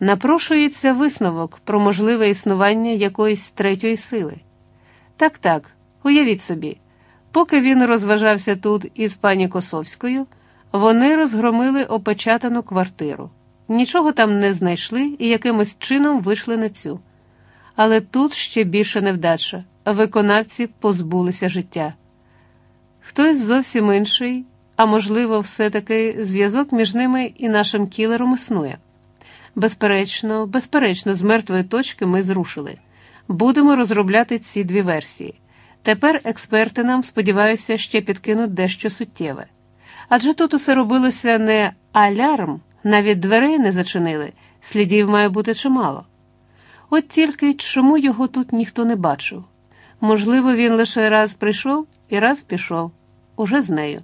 Напрошується висновок про можливе існування якоїсь третьої сили. Так, так, уявіть собі, поки він розважався тут із пані Косовською, вони розгромили опечатану квартиру, нічого там не знайшли і якимось чином вийшли на цю. Але тут ще більше невдача виконавці позбулися життя. Хтось зовсім інший, а можливо, все-таки зв'язок між ними і нашим кілером існує. Безперечно, безперечно, з мертвої точки ми зрушили. Будемо розробляти ці дві версії. Тепер експерти нам, сподіваюся, ще підкинуть дещо суттєве. Адже тут усе робилося не алярм, навіть дверей не зачинили, слідів має бути чимало. От тільки чому його тут ніхто не бачив? Можливо, він лише раз прийшов і раз пішов, уже з нею.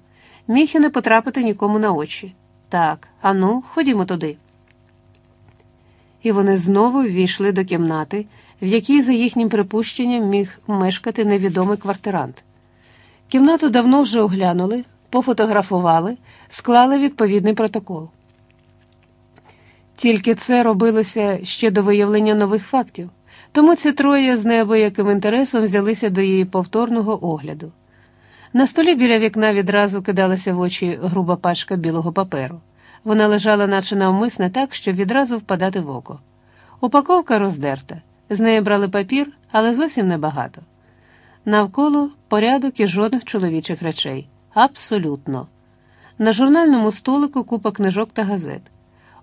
Міг і не потрапити нікому на очі. Так, ану, ходімо туди. І вони знову ввійшли до кімнати, в якій, за їхнім припущенням, міг мешкати невідомий квартирант. Кімнату давно вже оглянули, пофотографували, склали відповідний протокол. Тільки це робилося ще до виявлення нових фактів, тому ці троє з неабияким інтересом взялися до її повторного огляду. На столі біля вікна відразу кидалася в очі груба пачка білого паперу. Вона лежала, наче навмисне, так, щоб відразу впадати в око. Упаковка роздерта, з неї брали папір, але зовсім небагато. Навколо порядок і жодних чоловічих речей. Абсолютно. На журнальному столику купа книжок та газет.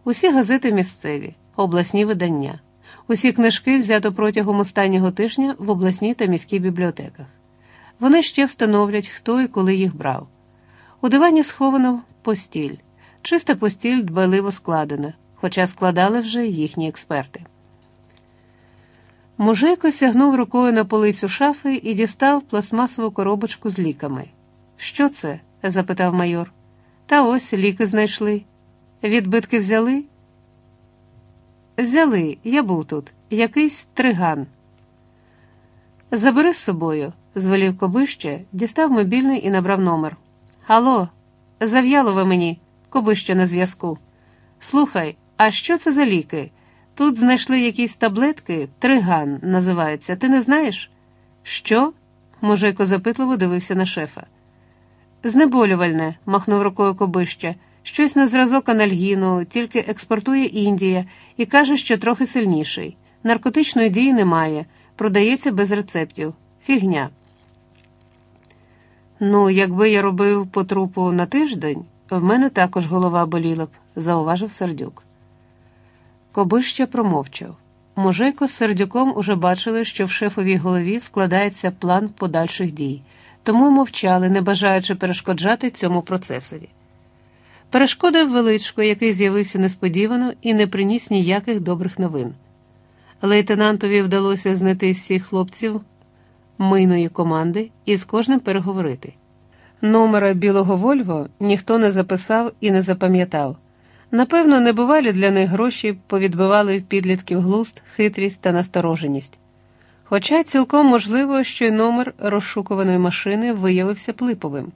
Усі газети місцеві, обласні видання. Усі книжки взято протягом останнього тижня в обласній та міській бібліотеках. Вони ще встановлять, хто і коли їх брав. У дивані сховано постіль. Чиста постіль дбайливо складена, хоча складали вже їхні експерти. Мужейко сягнув рукою на полицю шафи і дістав пластмасову коробочку з ліками. Що це? запитав майор. Та ось ліки знайшли. Відбитки взяли? Взяли, я був тут, якийсь триган. Забери з собою, звелів Кобище, дістав мобільний і набрав номер. Алло, зав'яло ви мені, Кобище на зв'язку. Слухай, а що це за ліки? Тут знайшли якісь таблетки, триган називаються, ти не знаєш? Що? Мужейко запитливо дивився на шефа. Знеболювальне, махнув рукою Кобище. Щось на зразок анальгіну, тільки експортує Індія і каже, що трохи сильніший. Наркотичної дії немає, продається без рецептів. Фігня. Ну, якби я робив по трупу на тиждень, в мене також голова боліла б, зауважив сердюк. Кобища промовчав. Мужейко з сердюком уже бачили, що в шефовій голові складається план подальших дій, тому мовчали, не бажаючи перешкоджати цьому процесові. Перешкодив величко, який з'явився несподівано і не приніс ніяких добрих новин. Лейтенантові вдалося знайти всіх хлопців мийної команди і з кожним переговорити. Номера білого Вольво ніхто не записав і не запам'ятав. Напевно, небувалі для них гроші повідбивали в підлітків глуст, хитрість та настороженість. Хоча цілком можливо, що й номер розшукуваної машини виявився плиповим.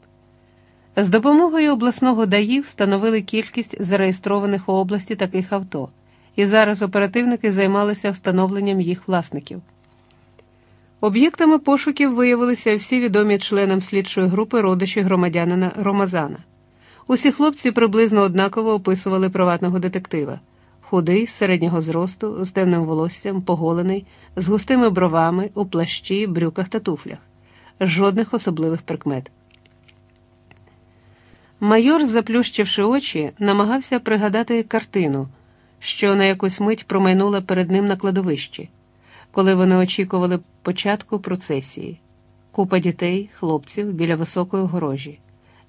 З допомогою обласного ДАІ встановили кількість зареєстрованих у області таких авто, і зараз оперативники займалися встановленням їх власників. Об'єктами пошуків виявилися всі відомі членам слідчої групи родичі громадянина Ромазана. Усі хлопці приблизно однаково описували приватного детектива: худий, середнього зросту, з темним волоссям, поголений, з густими бровами, у плащі, брюках та туфлях, жодних особливих прикмет. Майор, заплющивши очі, намагався пригадати картину, що на якусь мить промайнула перед ним на кладовищі, коли вони очікували початку процесії, купа дітей, хлопців біля високої огорожі.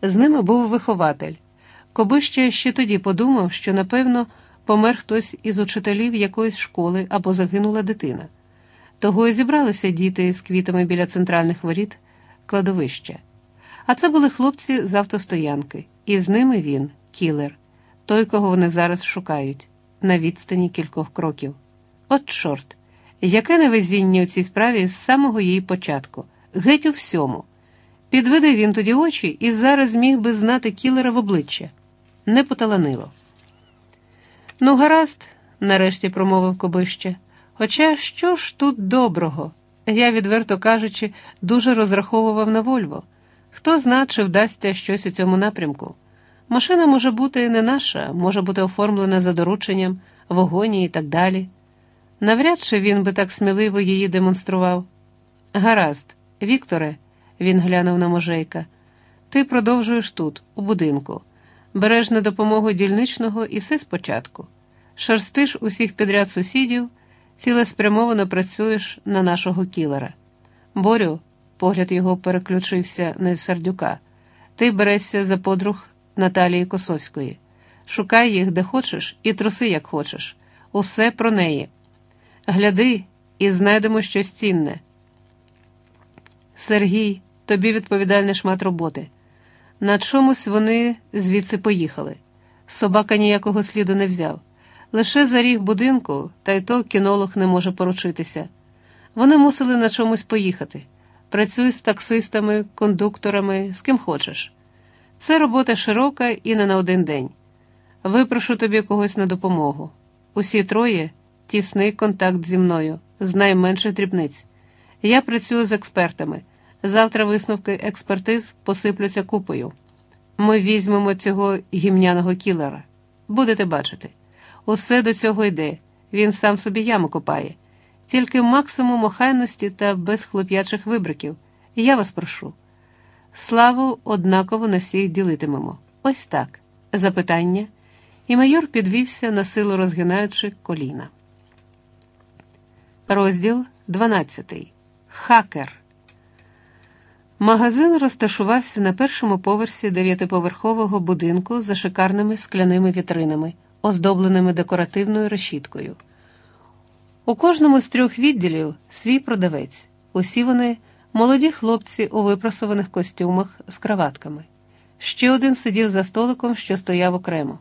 З ними був вихователь. Кобище ще тоді подумав, що, напевно, помер хтось із учителів якоїсь школи або загинула дитина. Того і зібралися діти з квітами біля центральних воріт кладовища. А це були хлопці з автостоянки, і з ними він, кілер, той, кого вони зараз шукають, на відстані кількох кроків. От чорт, яке невезіння у цій справі з самого її початку, геть у всьому. Підведе він тоді очі і зараз міг би знати кілера в обличчя. Не поталанило. Ну, гаразд, нарешті промовив Кобище. Хоча що ж тут доброго? Я, відверто кажучи, дуже розраховував на Вольво. Хто зна, чи вдасться щось у цьому напрямку. Машина може бути не наша, може бути оформлена за дорученням, вогоні і так далі. Навряд чи він би так сміливо її демонстрував. Гаразд, Вікторе, він глянув на можейка, ти продовжуєш тут, у будинку, береш на допомогу дільничного і все спочатку. Шерстиш усіх підряд сусідів, цілеспрямовано працюєш на нашого кілера. Борю, погляд його переключився на сердюка, ти берешся за подруг Наталії Косовської. Шукай їх, де хочеш, і труси, як хочеш. Усе про неї. Гляди і знайдемо щось цінне. Сергій, тобі відповідальний шмат роботи. На чомусь вони звідси поїхали. Собака ніякого сліду не взяв. Лише за ріг будинку, та й то кінолог не може поручитися. Вони мусили на чомусь поїхати. Працюй з таксистами, кондукторами, з ким хочеш. Це робота широка і не на один день. Випрошу тобі когось на допомогу. Усі троє тісний контакт зі мною, з найменших дрібниць. Я працюю з експертами. Завтра висновки експертиз посиплються купою. Ми візьмемо цього гімняного кілера. Будете бачити. Усе до цього йде. Він сам собі яму копає. Тільки максимум охайності та без хлоп'ячих вибриків. Я вас прошу. Славу однаково на всіх ділитимемо. Ось так. Запитання. І майор підвівся на силу розгинаючи коліна. Розділ 12. Хакер. Магазин розташувався на першому поверсі дев'ятиповерхового будинку за шикарними скляними вітринами, оздобленими декоративною решіткою. У кожному з трьох відділів свій продавець. Усі вони молоді хлопці у випрасованих костюмах з краватками. Ще один сидів за столиком, що стояв окремо.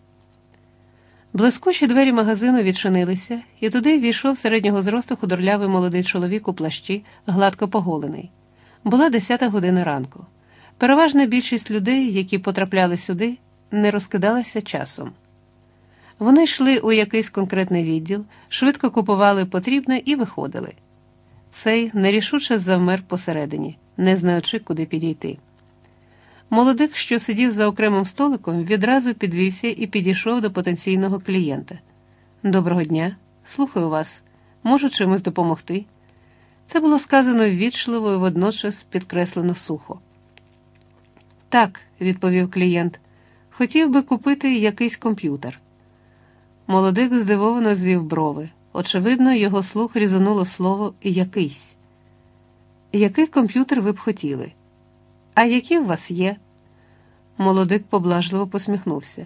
Блискучі двері магазину відчинилися, і туди війшов середнього зросту худорлявий молодий чоловік у плащі, гладко поголений. Була десята година ранку. Переважна більшість людей, які потрапляли сюди, не розкидалася часом. Вони йшли у якийсь конкретний відділ, швидко купували потрібне і виходили. Цей нерішуче завмер посередині, не знаючи, куди підійти. Молодик, що сидів за окремим столиком, відразу підвівся і підійшов до потенційного клієнта. Доброго дня, слухаю вас, можу чимось допомогти. Це було сказано ввічливо і водночас підкреслено сухо. Так, відповів клієнт, хотів би купити якийсь комп'ютер. Молодик здивовано звів брови. Очевидно, його слух різануло слово якийсь. Який комп'ютер ви б хотіли? А які у вас є? Молодик поблажливо посміхнувся.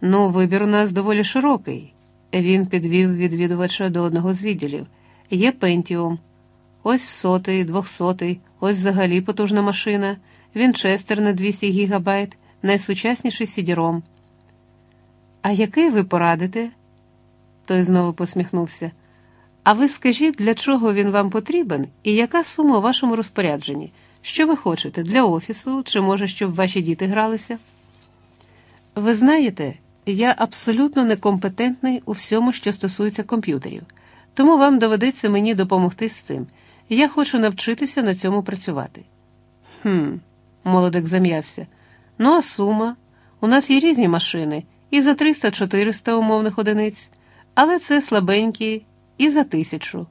Ну, вибір у нас доволі широкий. Він підвів відвідувача до одного з відділів. Є Pentium. Ось сотий, двохсотий, ось взагалі потужна машина, Вінчестер на 200 гігабайт, найсучасніший CD-ROM. А який ви порадите? Той знову посміхнувся. А ви скажіть, для чого він вам потрібен і яка сума у вашому розпорядженні? Що ви хочете для офісу, чи може, щоб ваші діти гралися? Ви знаєте, я абсолютно некомпетентний у всьому, що стосується комп'ютерів, тому вам доведеться мені допомогти з цим. Я хочу навчитися на цьому працювати. Хм, молодик зам'явся. Ну, а сума? У нас є різні машини, і за 300-400 умовних одиниць, але це слабенькі і за тисячу.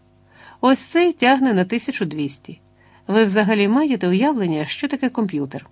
Ось цей тягне на 1200. Ви взагалі маєте уявлення, що таке комп'ютер?